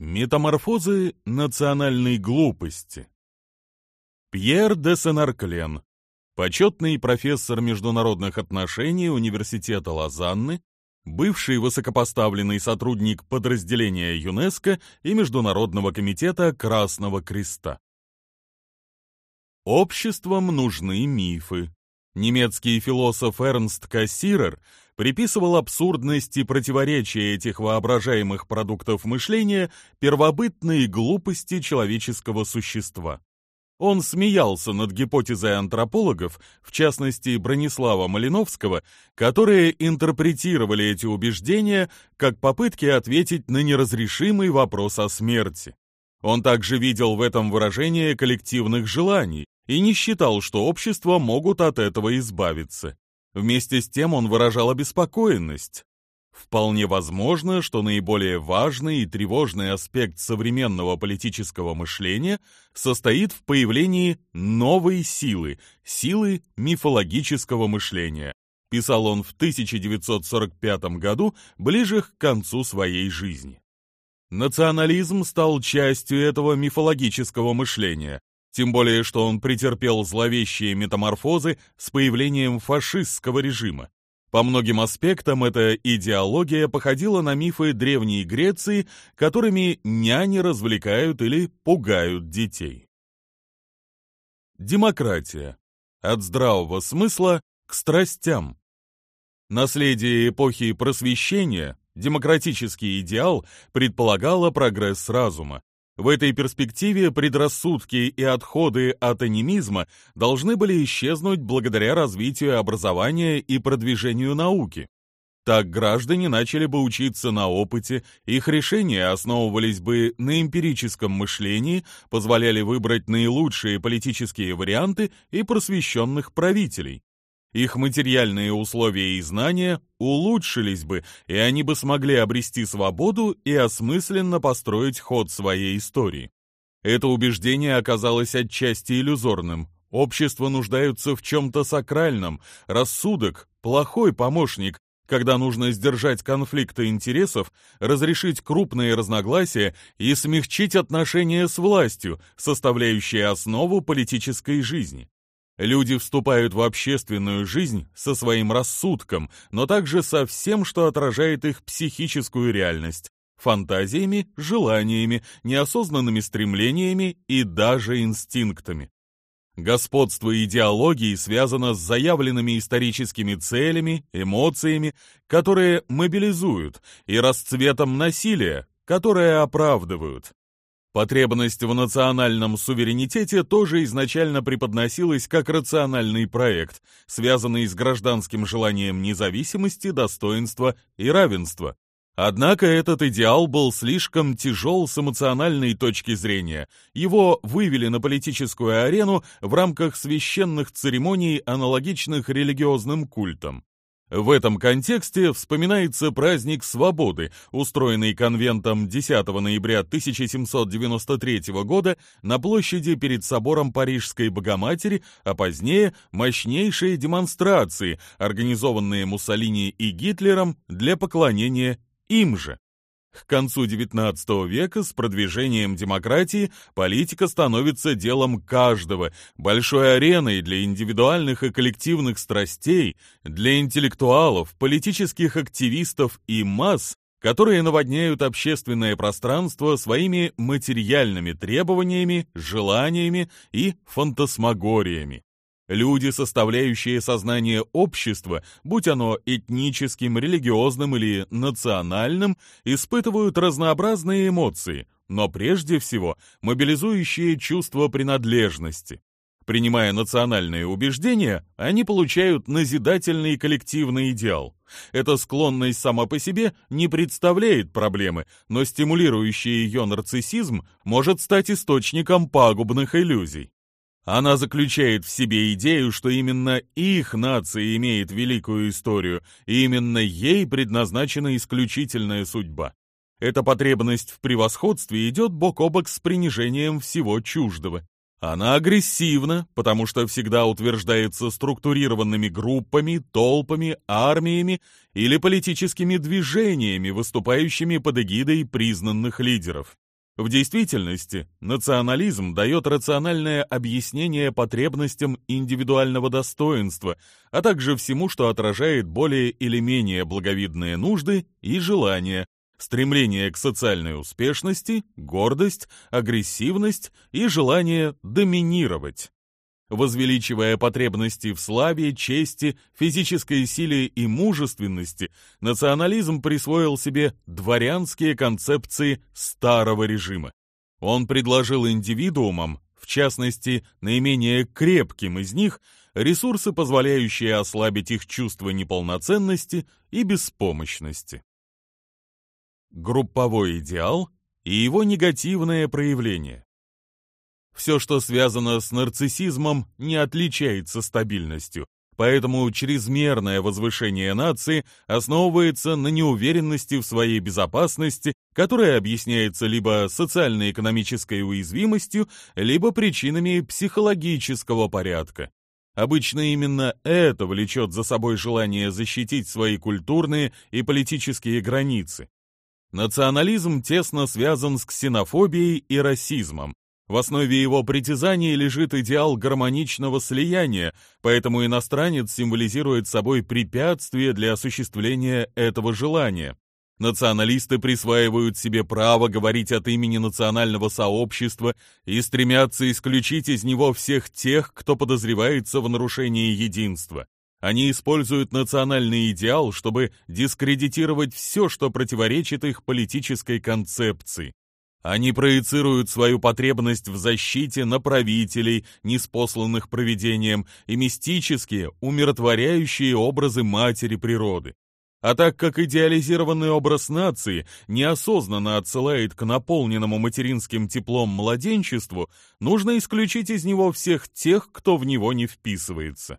Метаморфозы национальной глупости. Пьер де Сенарклен, почетный профессор международных отношений Университета Лозанны, бывший высокопоставленный сотрудник подразделения ЮНЕСКО и Международного комитета Красного Креста. Обществам нужны мифы. Немецкий философ Эрнст Кассирер приписывал абсурдность и противоречие этих воображаемых продуктов мышления первобытной глупости человеческого существа. Он смеялся над гипотезой антропологов, в частности Бронислава Малиновского, которые интерпретировали эти убеждения как попытки ответить на неразрешимый вопрос о смерти. Он также видел в этом выражение коллективных желаний, и не считал, что общества могут от этого избавиться. Вместе с тем он выражал обеспокоенность. Вполне возможно, что наиболее важный и тревожный аспект современного политического мышления состоит в появлении новой силы, силы мифологического мышления, писал он в 1945 году, ближе к концу своей жизни. Национализм стал частью этого мифологического мышления, тем более, что он претерпел зловещие метаморфозы с появлением фашистского режима. По многим аспектам эта идеология походила на мифы Древней Греции, которыми няни развлекают или пугают детей. Демократия. От здравого смысла к страстям. Наследие эпохи просвещения, демократический идеал предполагало прогресс разума, в этой перспективе предрассудки и отходы от анимизма должны были исчезнуть благодаря развитию образования и продвижению науки. Так граждане начали бы учиться на опыте, их решения основывались бы на эмпирическом мышлении, позволяли выбрать наилучшие политические варианты и просвещенных правителей. Их материальные условия и знания улучшились бы, и они бы смогли обрести свободу и осмысленно построить ход своей истории. Это убеждение оказалось отчасти иллюзорным. Общество нуждаются в чем-то сакральном, рассудок – плохой помощник, когда нужно сдержать конфликты интересов, разрешить крупные разногласия и смягчить отношения с властью, составляющие основу политической жизни. Люди вступают в общественную жизнь со своим рассудком, но также со всем, что отражает их психическую реальность, фантазиями, желаниями, неосознанными стремлениями и даже инстинктами. Господство идеологии связано с заявленными историческими целями, эмоциями, которые мобилизуют, и расцветом насилия, которые оправдывают. Потребность в национальном суверенитете тоже изначально преподносилась как рациональный проект, связанный с гражданским желанием независимости, достоинства и равенства. Однако этот идеал был слишком тяжел с эмоциональной точки зрения. Его вывели на политическую арену в рамках священных церемоний, аналогичных религиозным культам. В этом контексте вспоминается праздник свободы, устроенный конвентом 10 ноября 1793 года на площади перед собором Парижской Богоматери, а позднее мощнейшие демонстрации, организованные Муссолини и Гитлером для поклонения им же. К концу XIX века с продвижением демократии политика становится делом каждого, большой ареной для индивидуальных и коллективных страстей, для интеллектуалов, политических активистов и масс, которые наводняют общественное пространство своими материальными требованиями, желаниями и фантасмагориями. Люди, составляющие сознание общества, будь оно этническим, религиозным или национальным, испытывают разнообразные эмоции, но прежде всего мобилизующие чувство принадлежности. Принимая национальные убеждения, они получают назидательный коллективный идеал. Эта склонность сама по себе не представляет проблемы, но стимулирующий ее нарциссизм может стать источником пагубных иллюзий. Она заключает в себе идею, что именно их нация имеет великую историю, и именно ей предназначена исключительная судьба. Эта потребность в превосходстве идет бок о бок с принижением всего чуждого. Она агрессивна, потому что всегда утверждается структурированными группами, толпами, армиями или политическими движениями, выступающими под эгидой признанных лидеров. В действительности, национализм дает рациональное объяснение потребностям индивидуального достоинства, а также всему, что отражает более или менее благовидные нужды и желания, стремление к социальной успешности, гордость, агрессивность и желание доминировать. Возвеличивая потребности в славе, чести, физической силе и мужественности, национализм присвоил себе дворянские концепции старого режима. Он предложил индивидуумам, в частности, наименее крепким из них, ресурсы, позволяющие ослабить их чувство неполноценности и беспомощности. Групповой идеал и его негативное проявление. Все, что связано с нарциссизмом, не отличается стабильностью, поэтому чрезмерное возвышение нации основывается на неуверенности в своей безопасности, которая объясняется либо социально-экономической уязвимостью, либо причинами психологического порядка. Обычно именно это влечет за собой желание защитить свои культурные и политические границы. Национализм тесно связан с ксенофобией и расизмом, в основе его притязаний лежит идеал гармоничного слияния, поэтому иностранец символизирует собой препятствие для осуществления этого желания. Националисты присваивают себе право говорить от имени национального сообщества и стремятся исключить из него всех тех, кто подозревается в нарушении единства. Они используют национальный идеал, чтобы дискредитировать все, что противоречит их политической концепции. Они проецируют свою потребность в защите на правителей, неспосланных провидением, и мистические, умиротворяющие образы матери природы. А так как идеализированный образ нации неосознанно отсылает к наполненному материнским теплом младенчеству, нужно исключить из него всех тех, кто в него не вписывается.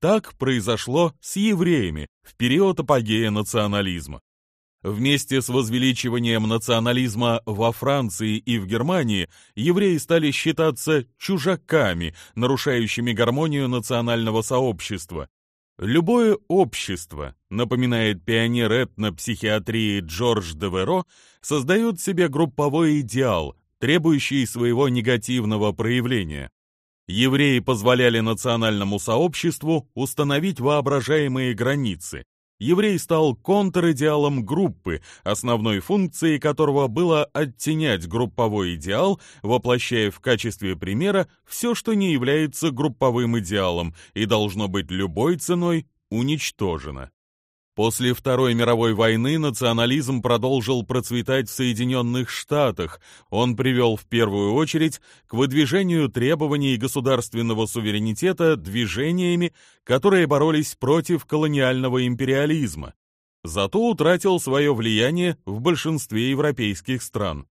Так произошло с евреями в период апогея национализма. Вместе с возвеличиванием национализма во Франции и в Германии евреи стали считаться чужаками, нарушающими гармонию национального сообщества. Любое общество, напоминает пионер этнопсихиатрии Джордж Деверо, создает себе групповой идеал, требующий своего негативного проявления. Евреи позволяли национальному сообществу установить воображаемые границы, еврей стал контр-идеалом группы, основной функцией которого было оттенять групповой идеал, воплощая в качестве примера все, что не является групповым идеалом и должно быть любой ценой уничтожено. После Второй мировой войны национализм продолжил процветать в Соединенных Штатах. Он привел в первую очередь к выдвижению требований государственного суверенитета движениями, которые боролись против колониального империализма. Зато утратил свое влияние в большинстве европейских стран.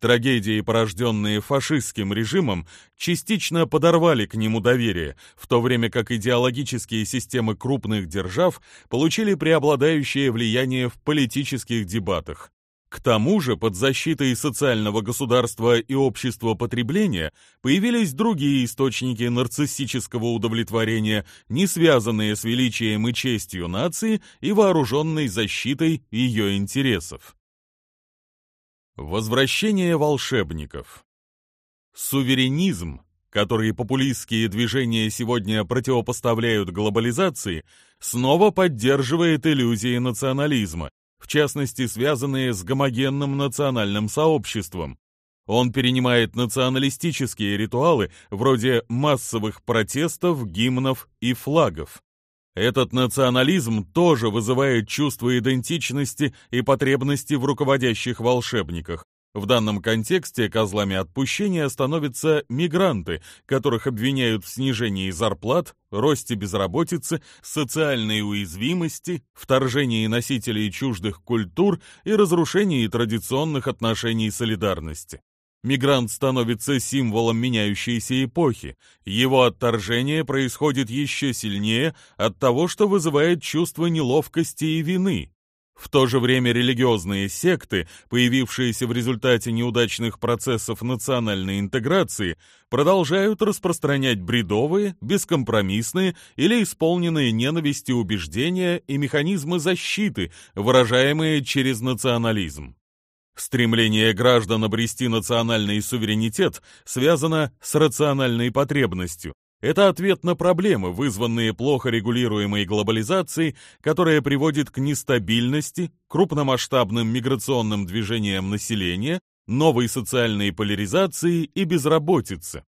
Трагедии, порожденные фашистским режимом, частично подорвали к нему доверие, в то время как идеологические системы крупных держав получили преобладающее влияние в политических дебатах. К тому же, под защитой социального государства и общества потребления появились другие источники нарциссического удовлетворения, не связанные с величием и честью нации и вооруженной защитой ее интересов. Возвращение волшебников. Суверенизм, который популистские движения сегодня противопоставляют глобализации, снова поддерживает иллюзии национализма, в частности, связанные с гомогенным национальным сообществом. Он перенимает националистические ритуалы вроде массовых протестов, гимнов и флагов. Этот национализм тоже вызывает чувство идентичности и потребности в руководящих волшебниках. В данном контексте козлами отпущения становятся мигранты, которых обвиняют в снижении зарплат, росте безработицы, социальной уязвимости, вторжении носителей чуждых культур и разрушении традиционных отношений солидарности. Мигрант становится символом меняющейся эпохи. Его отторжение происходит еще сильнее от того, что вызывает чувство неловкости и вины. В то же время религиозные секты, появившиеся в результате неудачных процессов национальной интеграции, продолжают распространять бредовые, бескомпромиссные или исполненные ненависти убеждения и механизмы защиты, выражаемые через национализм. Стремление граждан обрести национальный суверенитет связано с рациональной потребностью. Это ответ на проблемы, вызванные плохо регулируемой глобализацией, которая приводит к нестабильности, крупномасштабным миграционным движениям населения, новой социальной поляризации и безработице.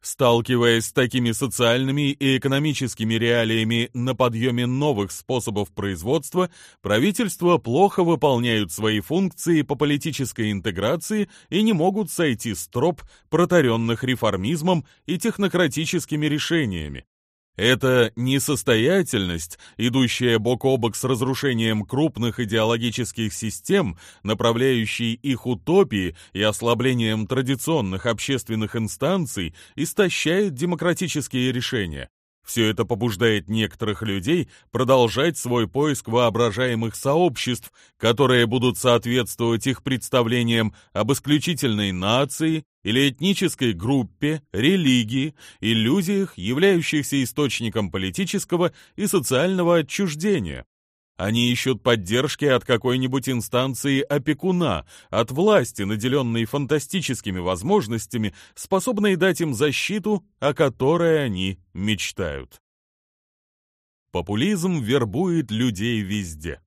Сталкиваясь с такими социальными и экономическими реалиями на подъеме новых способов производства, правительства плохо выполняют свои функции по политической интеграции и не могут сойти с троп, протаренных реформизмом и технократическими решениями. Это несостоятельность, идущая бок о бок с разрушением крупных идеологических систем, направляющей их утопии и ослаблением традиционных общественных инстанций, истощает демократические решения. Все это побуждает некоторых людей продолжать свой поиск воображаемых сообществ, которые будут соответствовать их представлениям об исключительной нации или этнической группе, религии, иллюзиях, являющихся источником политического и социального отчуждения. Они ищут поддержки от какой-нибудь инстанции опекуна, от власти, наделенной фантастическими возможностями, способной дать им защиту, о которой они мечтают. Популизм вербует людей везде.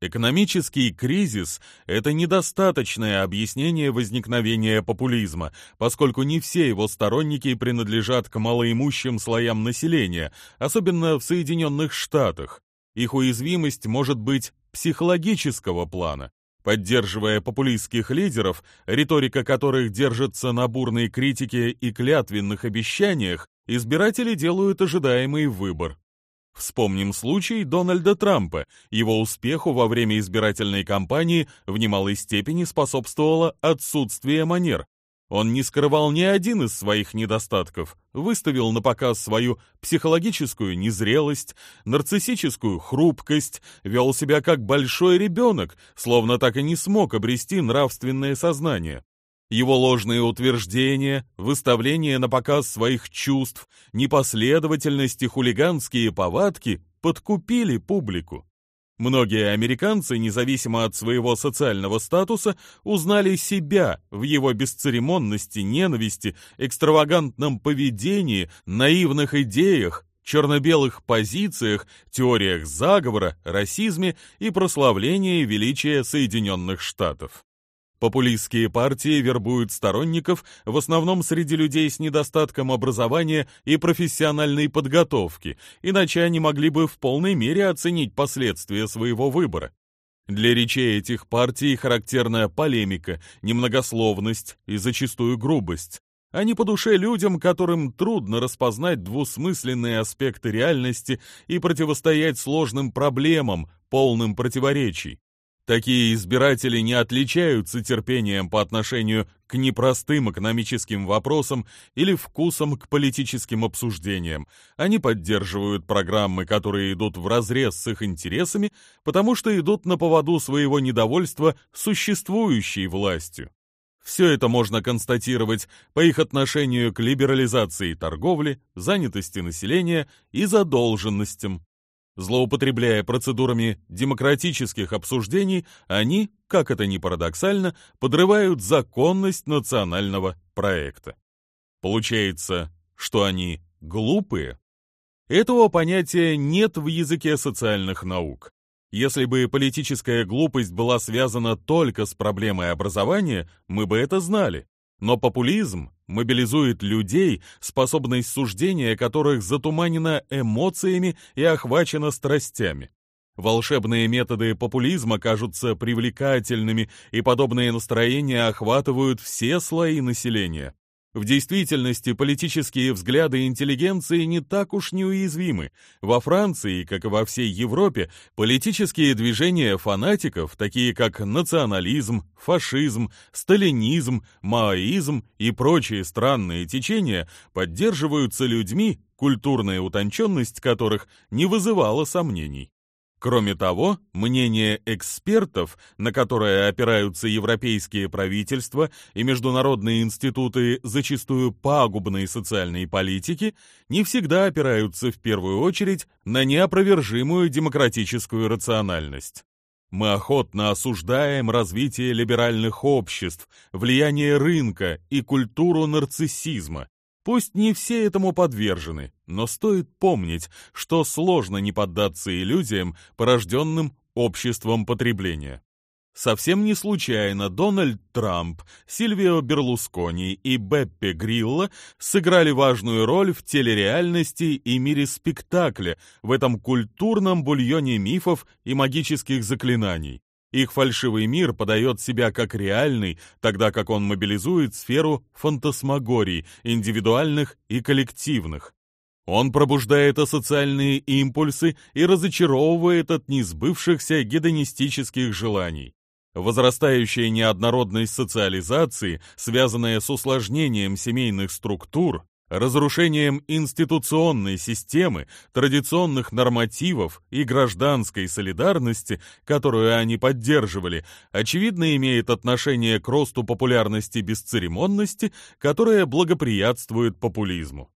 Экономический кризис – это недостаточное объяснение возникновения популизма, поскольку не все его сторонники принадлежат к малоимущим слоям населения, особенно в Соединенных Штатах. Их уязвимость может быть психологического плана. Поддерживая популистских лидеров, риторика которых держится на бурной критике и клятвенных обещаниях, избиратели делают ожидаемый выбор. Вспомним случай Дональда Трампа. Его успеху во время избирательной кампании в немалой степени способствовало отсутствие манер, он не скрывал ни один из своих недостатков, выставил на показ свою психологическую незрелость, нарциссическую хрупкость, вел себя как большой ребенок, словно так и не смог обрести нравственное сознание. Его ложные утверждения, выставление на показ своих чувств, непоследовательность и хулиганские повадки подкупили публику. Многие американцы, независимо от своего социального статуса, узнали себя в его бесцеремонности, ненависти, экстравагантном поведении, наивных идеях, черно-белых позициях, теориях заговора, расизме и прославлении величия Соединенных Штатов. Популистские партии вербуют сторонников в основном среди людей с недостатком образования и профессиональной подготовки, иначе они могли бы в полной мере оценить последствия своего выбора. Для речей этих партий характерна полемика, немногословность и зачастую грубость. Они по душе людям, которым трудно распознать двусмысленные аспекты реальности и противостоять сложным проблемам, полным противоречий. Такие избиратели не отличаются терпением по отношению к непростым экономическим вопросам или вкусом к политическим обсуждениям. Они поддерживают программы, которые идут вразрез с их интересами, потому что идут на поводу своего недовольства существующей властью. Все это можно констатировать по их отношению к либерализации торговли, занятости населения и задолженностям. Злоупотребляя процедурами демократических обсуждений, они, как это ни парадоксально, подрывают законность национального проекта. Получается, что они глупые? Этого понятия нет в языке социальных наук. Если бы политическая глупость была связана только с проблемой образования, мы бы это знали. Но популизм мобилизует людей, способность суждения которых затуманена эмоциями и охвачена страстями. Волшебные методы популизма кажутся привлекательными, и подобные настроения охватывают все слои населения. В действительности политические взгляды интеллигенции не так уж неуязвимы. Во Франции, как и во всей Европе, политические движения фанатиков, такие как национализм, фашизм, сталинизм, маоизм и прочие странные течения, поддерживаются людьми, культурная утонченность которых не вызывала сомнений. Кроме того, мнение экспертов, на которое опираются европейские правительства и международные институты зачастую пагубной социальной политики, не всегда опираются в первую очередь на неопровержимую демократическую рациональность. Мы охотно осуждаем развитие либеральных обществ, влияние рынка и культуру нарциссизма. Пусть не все этому подвержены, но стоит помнить, что сложно не поддаться иллюзиям, порожденным обществом потребления. Совсем не случайно Дональд Трамп, Сильвио Берлускони и Беппе Грилла сыграли важную роль в телереальности и мире спектакля, в этом культурном бульоне мифов и магических заклинаний. Их фальшивый мир подает себя как реальный, тогда как он мобилизует сферу фантасмагорий, индивидуальных и коллективных. Он пробуждает асоциальные импульсы и разочаровывает от несбывшихся гедонистических желаний. Возрастающая неоднородность социализации, связанная с усложнением семейных структур, разрушением институционной системы, традиционных нормативов и гражданской солидарности, которую они поддерживали, очевидно имеет отношение к росту популярности бесцеремонности, которая благоприятствует популизму.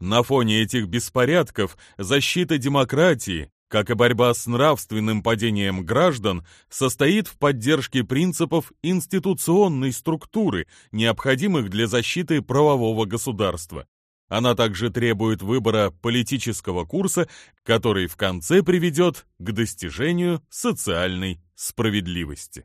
На фоне этих беспорядков защита демократии, как и борьба с нравственным падением граждан, состоит в поддержке принципов институционной структуры, необходимых для защиты правового государства. Она также требует выбора политического курса, который в конце приведет к достижению социальной справедливости.